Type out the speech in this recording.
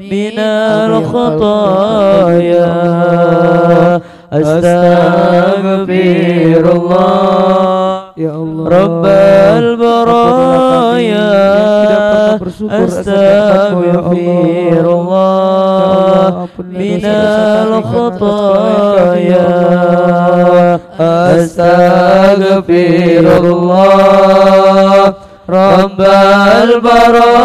من الخطايا. أستغفر الله. Ya Allah رب البرايا. أستغفر الله. من الخطايا. أستغفر الله. رب البرايا.